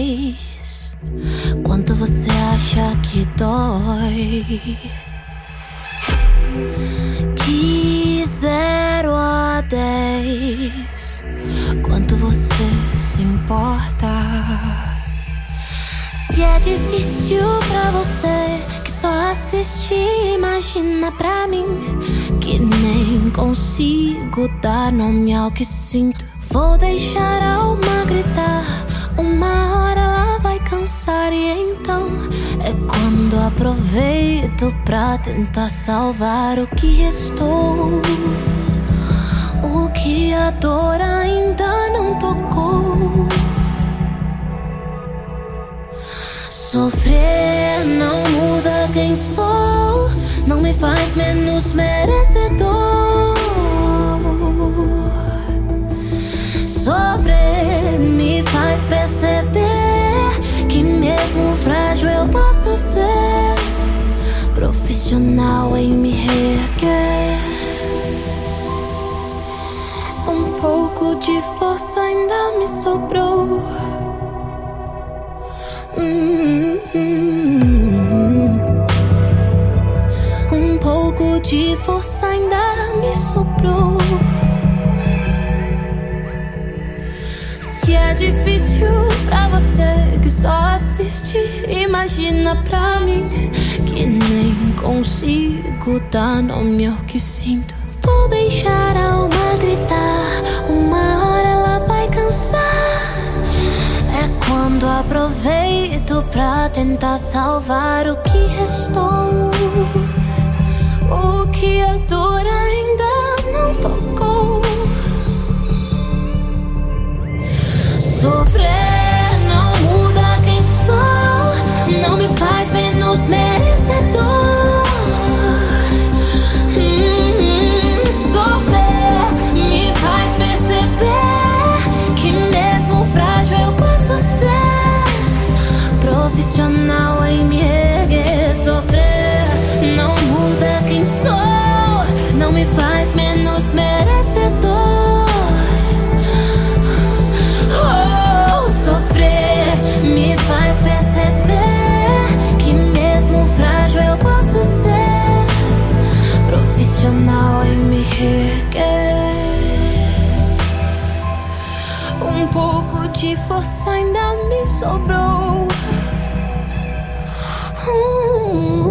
10, quanto você acha que dói? De 0 a 10, quanto você se importa? Se é difícil pra você que só assiste, imagina pra mim que nem consigo dar nome ao que sinto. Vou deixar a alma gritar, uma cansar e então é quando aproveito pra tentar salvar o que restou. O que a dor ainda não tocou. Sofrer não muda quem sou, não me faz menos merecedor. Posso ser profissional em me reerguer. Um pouco de força ainda me sobrou. Um pouco de força ainda me sobrou. Se é difícil imagina pra mim que nem consigo dar nome ao que sinto. Vou deixar a alma gritar, uma hora ela vai cansar. É quando aproveito pra tentar salvar o que restou. O que a dor ainda não tocou. Sofrer me faz menos merecedor. Oh, sofrer me faz perceber que mesmo frágil eu posso ser profissional e me requer. Um pouco de força ainda me sobrou. Uh -uh.